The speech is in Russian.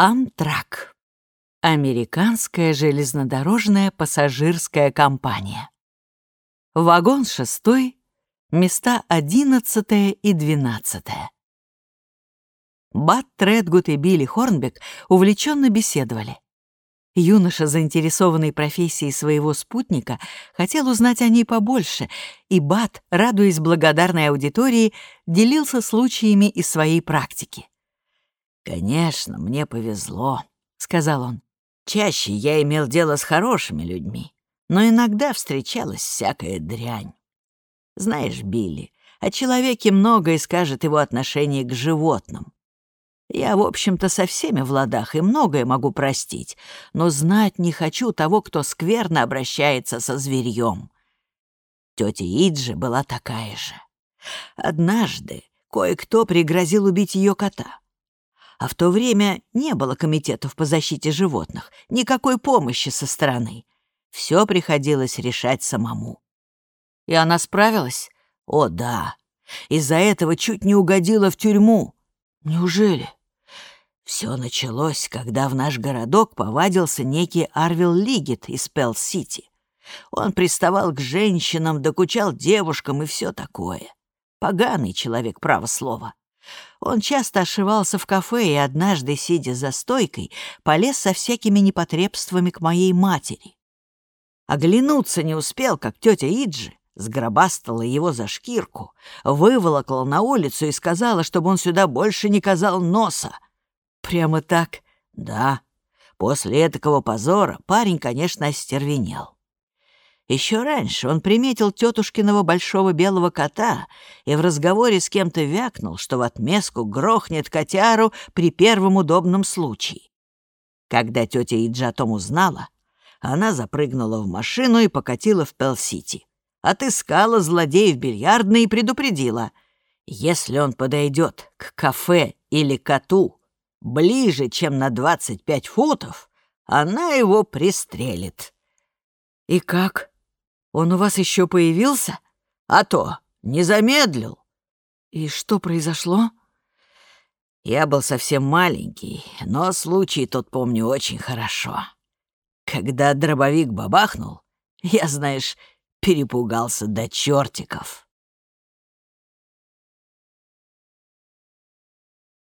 Амтрак. Американская железнодорожная пассажирская компания. Вагон шестой, места одиннадцатое и двенадцатое. Бат Тредгут и Билли Хорнбек увлеченно беседовали. Юноша, заинтересованный профессией своего спутника, хотел узнать о ней побольше, и Бат, радуясь благодарной аудитории, делился случаями из своей практики. «Конечно, мне повезло», — сказал он. «Чаще я имел дело с хорошими людьми, но иногда встречалась всякая дрянь. Знаешь, Билли, о человеке многое скажет его отношение к животным. Я, в общем-то, со всеми в ладах и многое могу простить, но знать не хочу того, кто скверно обращается со зверьем. Тетя Иджи была такая же. Однажды кое-кто пригрозил убить ее кота. А в то время не было комитетов по защите животных, никакой помощи со стороны. Все приходилось решать самому. И она справилась? О, да. Из-за этого чуть не угодила в тюрьму. Неужели? Все началось, когда в наш городок повадился некий Арвил Лигит из Пелл-Сити. Он приставал к женщинам, докучал девушкам и все такое. Поганый человек, право слово. Он часто ошивался в кафе и однажды, сидя за стойкой, полез со всякими непотребствами к моей матери. Оглянуться не успел, как тетя Иджи сгробастала его за шкирку, выволокла на улицу и сказала, чтобы он сюда больше не казал носа. Прямо так? Да. После этого позора парень, конечно, остервенел. Еще раньше он приметил тетушкиного большого белого кота и в разговоре с кем-то вякнул, что в отместку грохнет котяру при первом удобном случае. Когда тетя Иджа том узнала, она запрыгнула в машину и покатила в Пелл-Сити. Отыскала злодея в бильярдной и предупредила. Если он подойдет к кафе или коту ближе, чем на 25 футов, она его пристрелит. И как? Он у вас еще появился? А то, не замедлил. И что произошло? Я был совсем маленький, но случай тот помню очень хорошо. Когда дробовик бабахнул, я, знаешь, перепугался до чертиков.